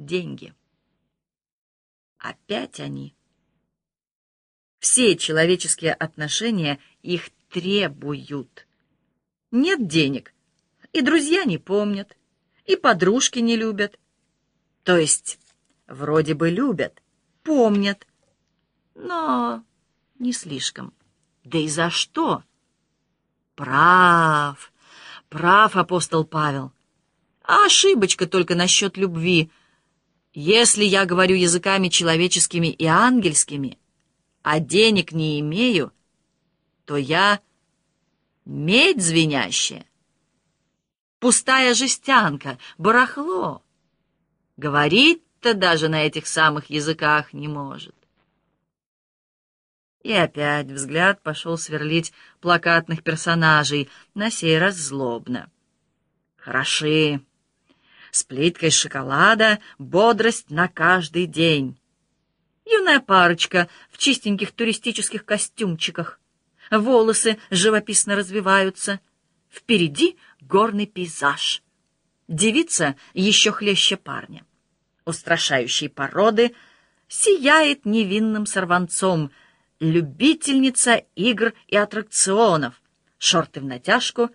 деньги. Опять они. Все человеческие отношения их требуют. Нет денег, и друзья не помнят, и подружки не любят. То есть, вроде бы любят, помнят, но не слишком. Да и за что? Прав, прав апостол Павел. А ошибочка только насчет любви. Если я говорю языками человеческими и ангельскими, а денег не имею, то я медь звенящая, пустая жестянка, барахло. Говорить-то даже на этих самых языках не может. И опять взгляд пошел сверлить плакатных персонажей, на сей раз злобно. Хороши. С плиткой шоколада бодрость на каждый день. Юная парочка в чистеньких туристических костюмчиках. Волосы живописно развиваются. Впереди горный пейзаж. Девица еще хлеще парня. Устрашающей породы сияет невинным сорванцом — любительница игр и аттракционов, шорты в натяжку,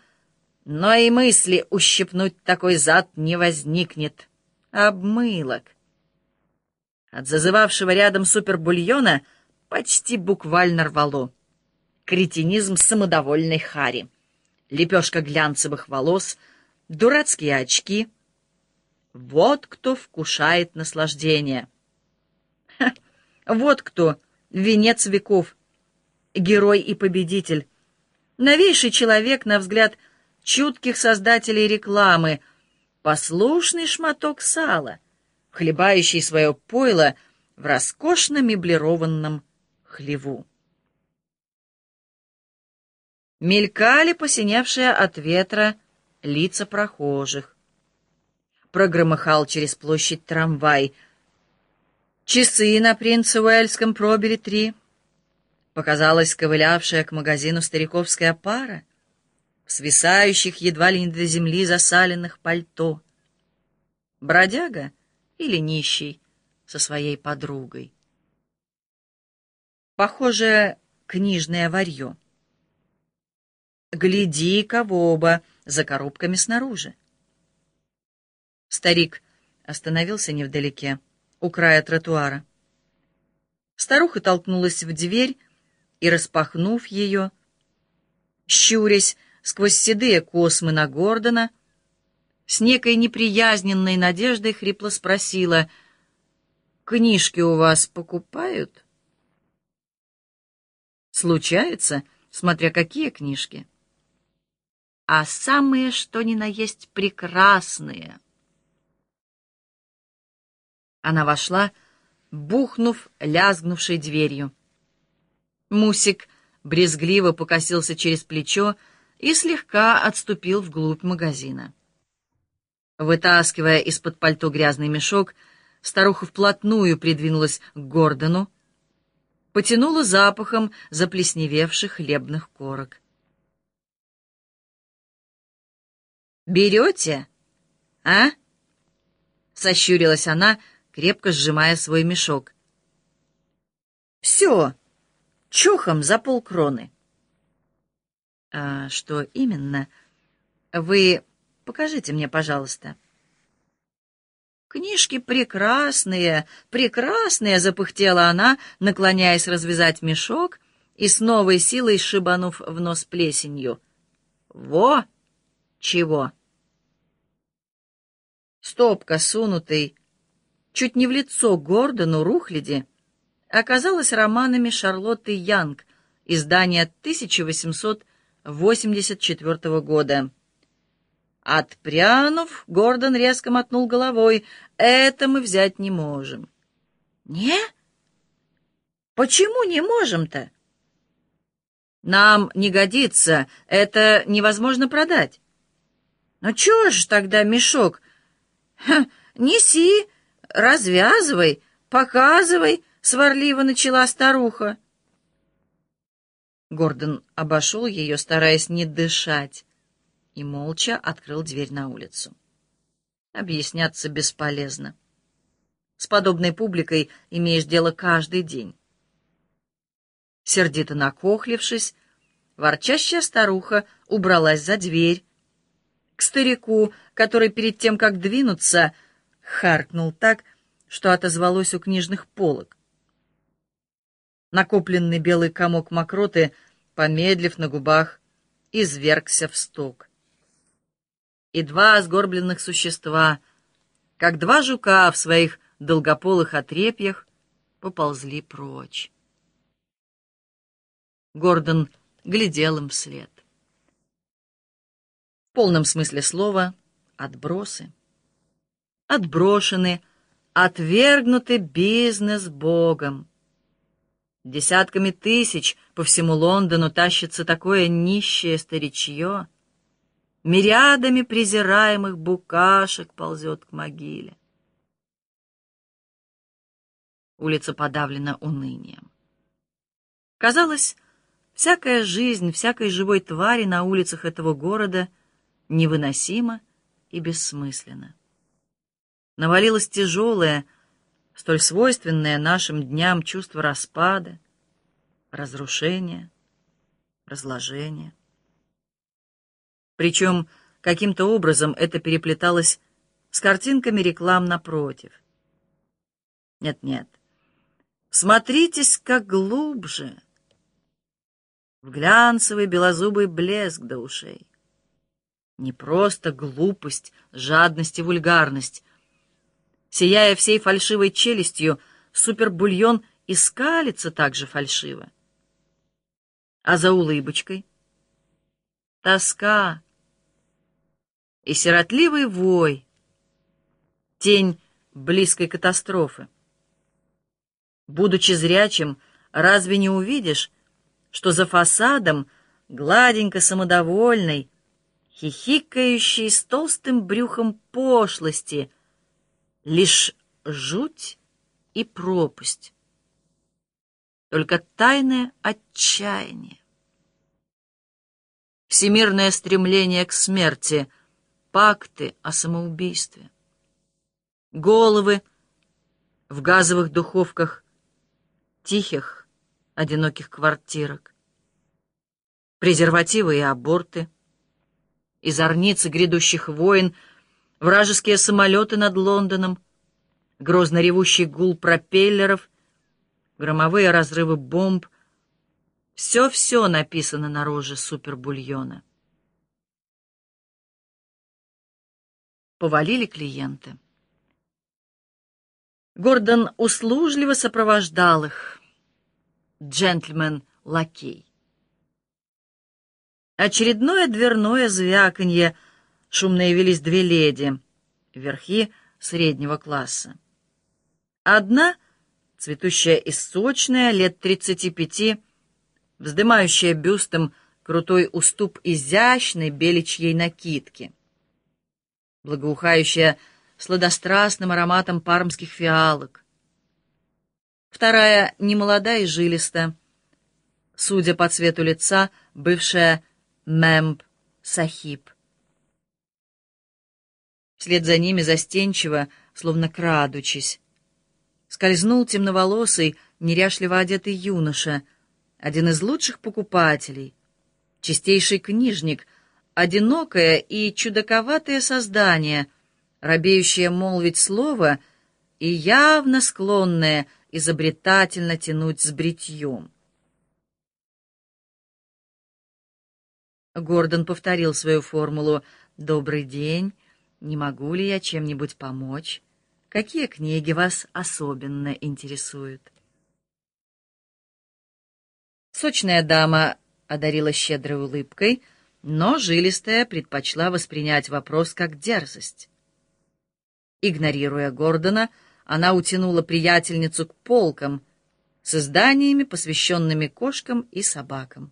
но и мысли ущипнуть такой зад не возникнет. Обмылок. От зазывавшего рядом супербульона почти буквально рвало. Кретинизм самодовольной Хари. Лепешка глянцевых волос, дурацкие очки. Вот кто вкушает наслаждение. Ха, вот кто венец веков, герой и победитель, новейший человек, на взгляд чутких создателей рекламы, послушный шматок сала, хлебающий свое пойло в роскошно меблированном хлеву. Мелькали посиневшие от ветра лица прохожих. Прогромыхал через площадь трамвай — Часы на принце Уэльском пробили три. Показалась ковылявшая к магазину стариковская пара свисающих едва ли не до земли засаленных пальто. Бродяга или нищий со своей подругой. Похоже, книжное варье. Гляди-ка в оба, за коробками снаружи. Старик остановился невдалеке у края тротуара. Старуха толкнулась в дверь и, распахнув ее, щурясь сквозь седые космы на Гордона, с некой неприязненной надеждой хрипло спросила, «Книжки у вас покупают?» «Случается, смотря какие книжки» а самые, что ни на есть, прекрасные. Она вошла, бухнув, лязгнувшей дверью. Мусик брезгливо покосился через плечо и слегка отступил вглубь магазина. Вытаскивая из-под пальто грязный мешок, старуха вплотную придвинулась к Гордону, потянула запахом заплесневевших хлебных корок. «Берете? А?» — сощурилась она, — крепко сжимая свой мешок. «Все, чухом за полкроны». «А что именно? Вы покажите мне, пожалуйста». «Книжки прекрасные, прекрасные!» — запыхтела она, наклоняясь развязать мешок и с новой силой шибанув в нос плесенью. «Во! Чего?» Стопка сунутый чуть не в лицо Гордону Рухляди, оказалась романами Шарлотты Янг, издания 1884 года. Отпрянув, Гордон резко мотнул головой. «Это мы взять не можем». «Не? Почему не можем-то?» «Нам не годится, это невозможно продать». «Ну чего ж тогда мешок? Ха, неси, «Развязывай, показывай!» — сварливо начала старуха. Гордон обошел ее, стараясь не дышать, и молча открыл дверь на улицу. Объясняться бесполезно. С подобной публикой имеешь дело каждый день. Сердито накохлившись, ворчащая старуха убралась за дверь. К старику, который перед тем, как двинуться, харкнул так, что отозвалось у книжных полок. Накопленный белый комок мокроты, помедлив на губах, извергся в сток. И два сгорбленных существа, как два жука в своих долгополых отрепьях, поползли прочь. Гордон глядел им вслед. В полном смысле слова отбросы. Отброшены, отвергнуты бизнес Богом. Десятками тысяч по всему Лондону тащится такое нищее старичье, мириадами презираемых букашек ползет к могиле. Улица подавлена унынием. Казалось, Всякая жизнь всякой живой твари на улицах этого города невыносима и бессмысленна. Навалилось тяжелое, столь свойственное нашим дням чувство распада, разрушения, разложения. Причем каким-то образом это переплеталось с картинками реклам напротив. Нет-нет, смотритесь как глубже — в глянцевый белозубый блеск до ушей. Не просто глупость, жадность и вульгарность. Сияя всей фальшивой челюстью, супербульон и скалится также фальшиво. А за улыбочкой — тоска и сиротливый вой, тень близкой катастрофы. Будучи зрячим, разве не увидишь, что за фасадом гладенько самодовольной, хихикающей с толстым брюхом пошлости, лишь жуть и пропасть, только тайное отчаяние. Всемирное стремление к смерти, пакты о самоубийстве, головы в газовых духовках тихих, одиноких квартирок, презервативы и аборты, из орницы грядущих войн, вражеские самолеты над Лондоном, грозно ревущий гул пропеллеров, громовые разрывы бомб. Все-все написано на роже супербульона. Повалили клиенты. Гордон услужливо сопровождал их джентльмен-лакей. Очередное дверное звяканье, шумно явились две леди, верхи среднего класса. Одна, цветущая и сочная, лет тридцати пяти, вздымающая бюстом крутой уступ изящной беличьей накидки, благоухающая сладострастным ароматом пармских фиалок, Вторая немолода и жилиста, судя по цвету лица, бывшая Мэмб Сахиб. Вслед за ними застенчиво, словно крадучись, скользнул темноволосый, неряшливо одетый юноша, один из лучших покупателей, чистейший книжник, одинокое и чудаковатое создание, робеющее молвить слово и явно склонное изобретательно тянуть с бритьем. Гордон повторил свою формулу «Добрый день, не могу ли я чем-нибудь помочь? Какие книги вас особенно интересуют?» Сочная дама одарила щедрой улыбкой, но жилистая предпочла воспринять вопрос как дерзость. Игнорируя Гордона, она утянула приятельницу к полкам с изданиями, посвященными кошкам и собакам.